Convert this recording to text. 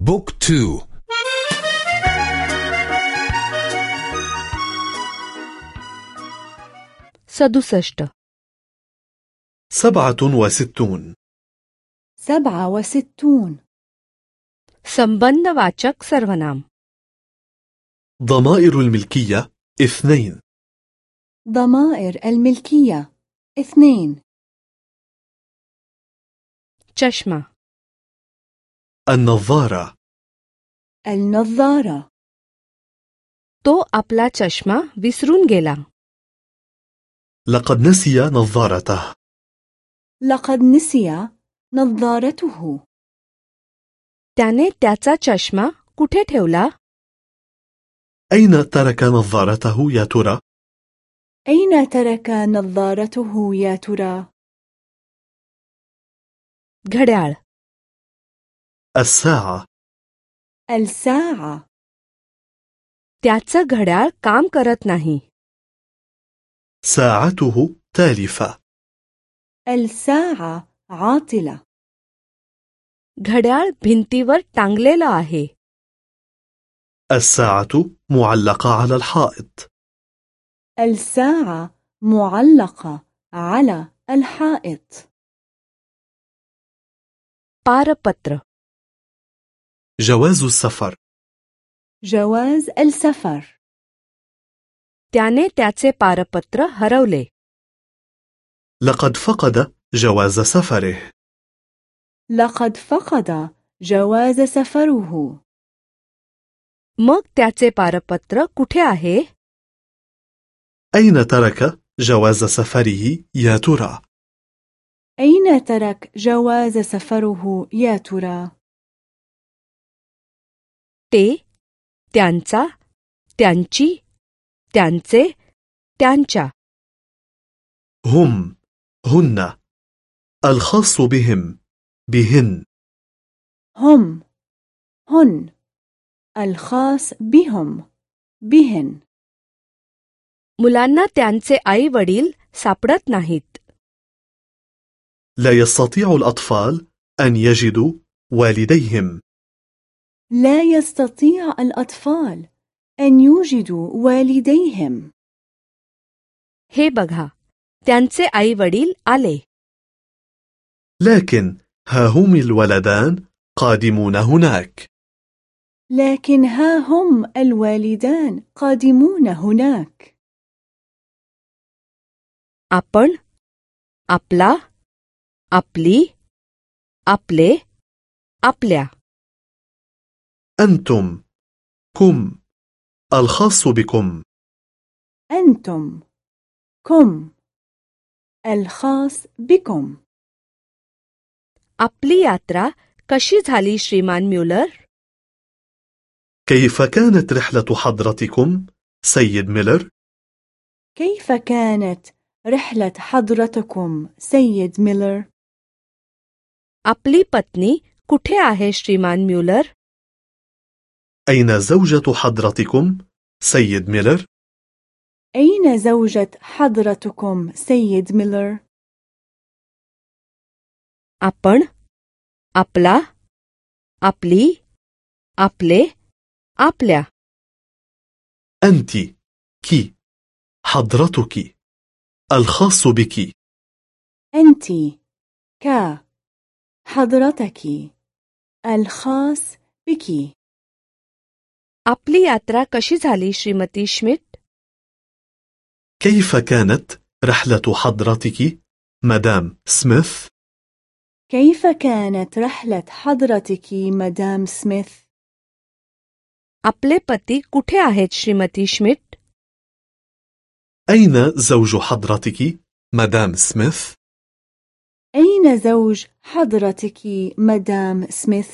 book two. सदुसष्ट سبعة وستون. سبعة وستون. संबंधवाचक सर्वनाम. ضمائر الملكية اثنين. ضمائر الملكية اثنين. چشمه. النظارة النظارة तो आपला चष्मा विसरून गेला لقد نسي نظارته لقد نسي نظارته त्याने त्याचा चष्मा कुठे ठेवला أين ترك نظارته يا ترى؟ أين ترك نظارته يا ترى؟ घड्याळ الساعة الساعة त्याचं घड्याळ काम करत नाही ساعته تالفة الساعة عاطلة घड्याळ भिंतीवर टांगलेलं आहे الساعة معلقة على الحائط الساعة معلقة على الحائط पारपत्र جواز السفر جواز السفر त्याने त्याचे पारपत्र हरवले لقد فقد جواز سفره لقد فقد جواز سفره मग त्याचे पारपत्र कुठे आहे أين ترك جواز سفره يا ترى؟ أين ترك جواز سفره يا ترى؟ ते त्यांचा त्यांची त्यांचे त्यांच्या هم هن الخاص بهم بهن هم هن الخاص بهم بهن मुलांना त्यांचे आई वडील सापडत नाहीत لا يستطيع الأطفال أن يجدوا والديهم لا يستطيع الأطفال أن يوجدوا والديهم हे बघा त्यांचे आई वडील आले لكن ها هم الولدان قادمون هناك لكن ها هم الوالدان قادمون هناك आपण आपला आपली आपले आपल्या أنتم كم الخاص بكم أنتم كم الخاص بكم आपली यात्रा कशी झाली श्रीमान म्युलर كيف كانت رحلة حضرتكم سيد ميلر؟ كيف كانت رحلة حضرتكم سيد ميلر؟ आपली पत्नी कुठे आहे श्रीमान म्युलर أين زوجة حضرتكم سيد ميلر؟ أين زوجة حضرتكم سيد ميلر؟ आपण आपला आपली आपले आपल्या أنت كي حضرتك الخاص بك أنت ك حضرتك الخاص بك आपली यात्रा कशी झाली श्रीमती श्मिट كيف كانت رحلة حضرتك مدام سميث؟ كيف كانت رحلة حضرتك مدام سميث؟ आपले पती कुठे आहेत श्रीमती श्मिट أين زوج حضرتك مدام سميث؟ أين زوج حضرتك مدام سميث؟